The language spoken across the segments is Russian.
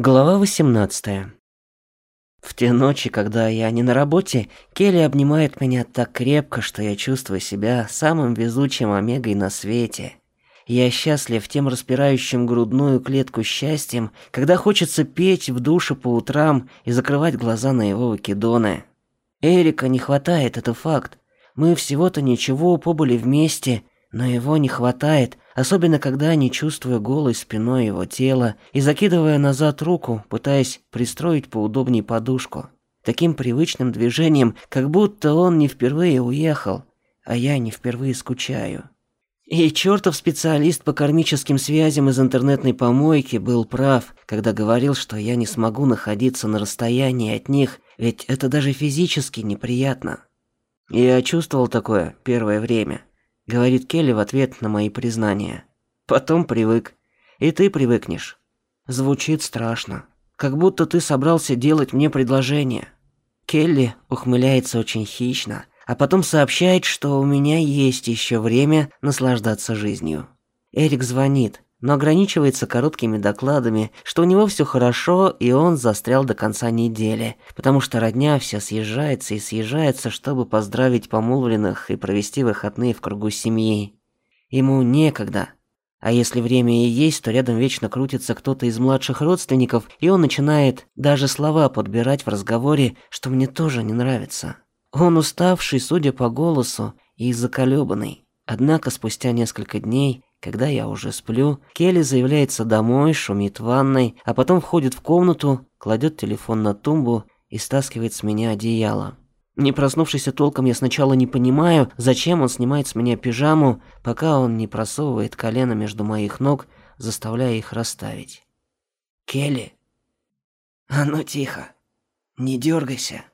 Глава 18. В те ночи, когда я не на работе, Келли обнимает меня так крепко, что я чувствую себя самым везучим омегой на свете. Я счастлив тем распирающим грудную клетку счастьем, когда хочется петь в душе по утрам и закрывать глаза на его выкидоны. Эрика не хватает, это факт. Мы всего-то ничего побыли вместе, но его не хватает, особенно когда не чувствуя голой спиной его тела и закидывая назад руку, пытаясь пристроить поудобнее подушку. Таким привычным движением, как будто он не впервые уехал, а я не впервые скучаю. И чертов специалист по кармическим связям из интернетной помойки был прав, когда говорил, что я не смогу находиться на расстоянии от них, ведь это даже физически неприятно. Я чувствовал такое первое время говорит Келли в ответ на мои признания. Потом привык. И ты привыкнешь. Звучит страшно. Как будто ты собрался делать мне предложение. Келли ухмыляется очень хищно, а потом сообщает, что у меня есть еще время наслаждаться жизнью. Эрик звонит, но ограничивается короткими докладами, что у него все хорошо и он застрял до конца недели, потому что родня вся съезжается и съезжается, чтобы поздравить помолвленных и провести выходные в кругу семьи. Ему некогда. А если время и есть, то рядом вечно крутится кто-то из младших родственников, и он начинает даже слова подбирать в разговоре, что мне тоже не нравится. Он уставший, судя по голосу, и заколебанный. Однако спустя несколько дней когда я уже сплю, Келли заявляется домой, шумит в ванной, а потом входит в комнату, кладет телефон на тумбу и стаскивает с меня одеяло. Не проснувшись толком, я сначала не понимаю, зачем он снимает с меня пижаму, пока он не просовывает колено между моих ног, заставляя их расставить. «Келли!» «А ну тихо! Не дергайся!»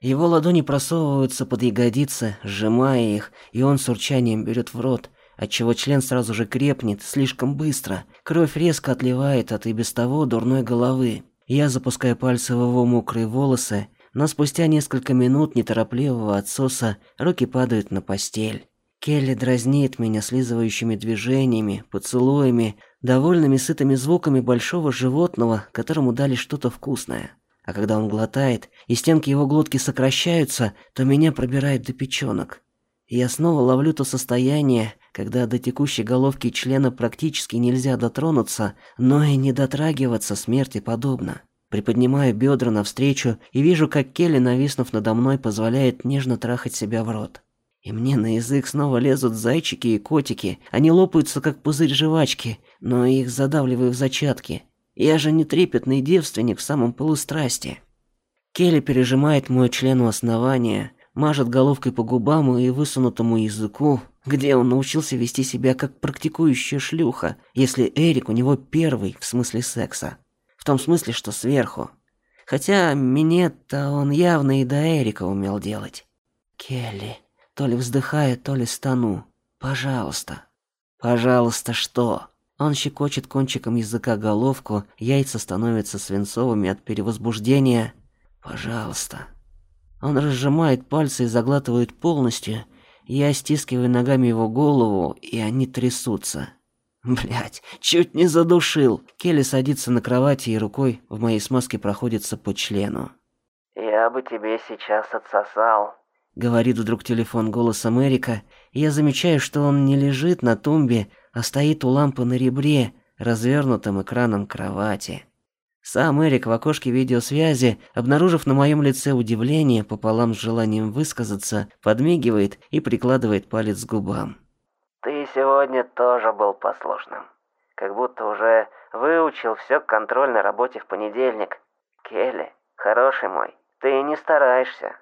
Его ладони просовываются под ягодицы, сжимая их, и он с урчанием берет в рот, отчего член сразу же крепнет слишком быстро. Кровь резко отливает от и без того дурной головы. Я запускаю пальцы в его мокрые волосы, но спустя несколько минут неторопливого отсоса руки падают на постель. Келли дразнит меня слизывающими движениями, поцелуями, довольными сытыми звуками большого животного, которому дали что-то вкусное. А когда он глотает, и стенки его глотки сокращаются, то меня пробирает до печёнок. Я снова ловлю то состояние, когда до текущей головки члена практически нельзя дотронуться, но и не дотрагиваться смерти подобно. Приподнимаю бедра навстречу и вижу, как Келли, нависнув надо мной, позволяет нежно трахать себя в рот. И мне на язык снова лезут зайчики и котики. Они лопаются, как пузырь жвачки, но их задавливаю в зачатки. Я же не трепетный девственник в самом полустрасти. Келли пережимает мой член у основания, мажет головкой по губам и высунутому языку, где он научился вести себя как практикующая шлюха, если Эрик у него первый в смысле секса. В том смысле, что сверху. Хотя минет-то он явно и до Эрика умел делать. Келли, то ли вздыхая, то ли стану. Пожалуйста. Пожалуйста, что? Он щекочет кончиком языка головку, яйца становятся свинцовыми от перевозбуждения. Пожалуйста. Он разжимает пальцы и заглатывает полностью. Я стискиваю ногами его голову, и они трясутся. Блять, чуть не задушил. Келли садится на кровати и рукой в моей смазке проходится по члену. «Я бы тебе сейчас отсосал», — говорит вдруг телефон голосом Эрика. Я замечаю, что он не лежит на тумбе, а стоит у лампы на ребре, развернутым экраном кровати. Сам Эрик в окошке видеосвязи, обнаружив на моем лице удивление пополам с желанием высказаться, подмигивает и прикладывает палец к губам. «Ты сегодня тоже был послушным. Как будто уже выучил все к контрольной работе в понедельник. Келли, хороший мой, ты не стараешься».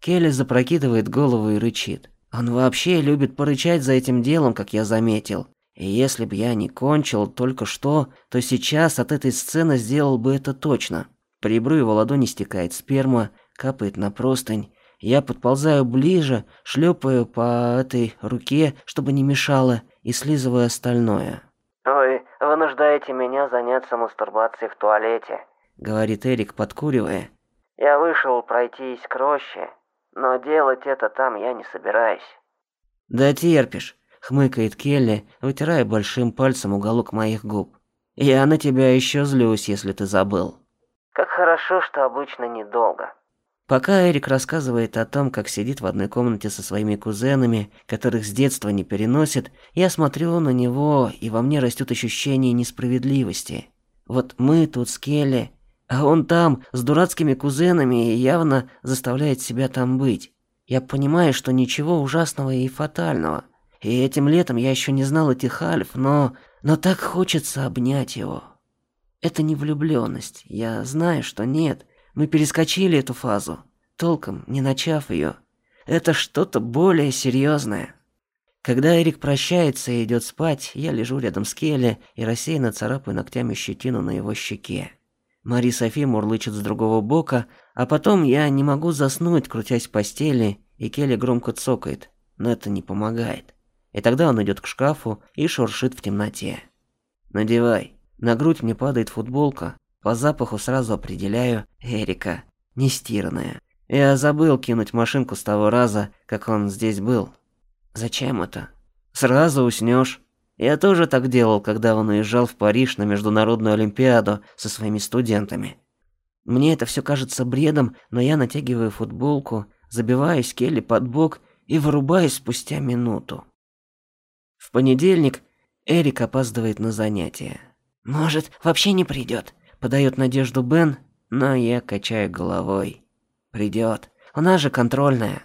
Келли запрокидывает голову и рычит. Он вообще любит порычать за этим делом, как я заметил. И если бы я не кончил только что, то сейчас от этой сцены сделал бы это точно. По ребру его ладони стекает сперма, капает на простынь. Я подползаю ближе, шлепаю по этой руке, чтобы не мешало, и слизываю остальное. «Вы вынуждаете меня заняться мастурбацией в туалете», — говорит Эрик, подкуривая. «Я вышел пройтись к роще, но делать это там я не собираюсь». «Да терпишь хмыкает Келли, вытирая большим пальцем уголок моих губ. Я на тебя еще злюсь, если ты забыл. Как хорошо, что обычно недолго. Пока Эрик рассказывает о том, как сидит в одной комнате со своими кузенами, которых с детства не переносит, я смотрю на него, и во мне растет ощущение несправедливости. Вот мы тут с Келли, а он там с дурацкими кузенами и явно заставляет себя там быть. Я понимаю, что ничего ужасного и фатального. И этим летом я еще не знал этих альф, но... Но так хочется обнять его. Это не влюбленность. Я знаю, что нет. Мы перескочили эту фазу, толком не начав ее. Это что-то более серьезное. Когда Эрик прощается и идет спать, я лежу рядом с Келли и рассеянно царапаю ногтями щетину на его щеке. Мари Софи мурлычет с другого бока, а потом я не могу заснуть, крутясь в постели, и Келли громко цокает, но это не помогает. И тогда он идет к шкафу и шуршит в темноте. «Надевай». На грудь мне падает футболка. По запаху сразу определяю Эрика, нестиранная. Я забыл кинуть машинку с того раза, как он здесь был. Зачем это? Сразу уснешь. Я тоже так делал, когда он уезжал в Париж на международную олимпиаду со своими студентами. Мне это все кажется бредом, но я натягиваю футболку, забиваюсь Келли под бок и вырубаюсь спустя минуту. В понедельник Эрик опаздывает на занятия. Может, вообще не придет, подает надежду Бен, но я качаю головой. Придет. У нас же контрольная.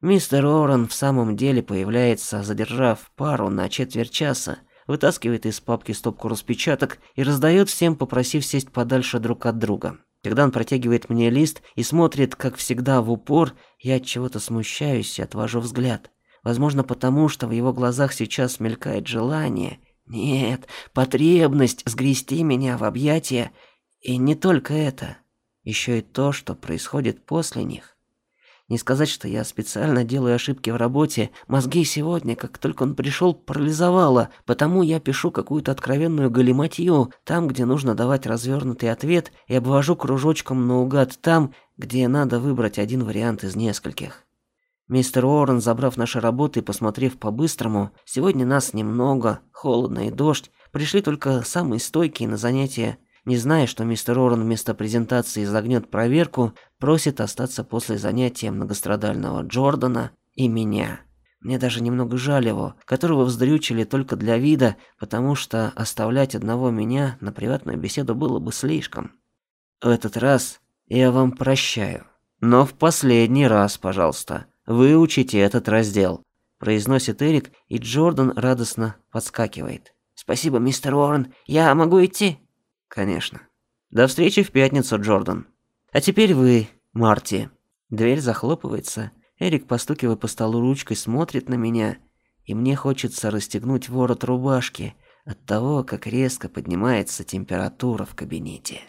Мистер Орен в самом деле появляется, задержав пару на четверть часа, вытаскивает из папки стопку распечаток и раздает всем, попросив сесть подальше друг от друга. Когда он протягивает мне лист и смотрит, как всегда, в упор, я от чего-то смущаюсь и отвожу взгляд. Возможно, потому что в его глазах сейчас мелькает желание. Нет, потребность сгрести меня в объятия. И не только это. Еще и то, что происходит после них. Не сказать, что я специально делаю ошибки в работе. Мозги сегодня, как только он пришел, парализовало. Потому я пишу какую-то откровенную галиматью там, где нужно давать развернутый ответ, и обвожу кружочком наугад там, где надо выбрать один вариант из нескольких. Мистер Уоррен, забрав наши работы и посмотрев по-быстрому, сегодня нас немного, холодно и дождь, пришли только самые стойкие на занятия не зная, что мистер Орен вместо презентации загнет проверку, просит остаться после занятия многострадального Джордана и меня. Мне даже немного жаль его, которого вздрючили только для вида, потому что оставлять одного меня на приватную беседу было бы слишком. В этот раз я вам прощаю. Но в последний раз, пожалуйста, выучите этот раздел, произносит Эрик, и Джордан радостно подскакивает. Спасибо, мистер Уоррен. Я могу идти? Конечно. До встречи в пятницу, Джордан. А теперь вы, Марти. Дверь захлопывается. Эрик, постукивая по столу ручкой, смотрит на меня, и мне хочется расстегнуть ворот рубашки от того, как резко поднимается температура в кабинете.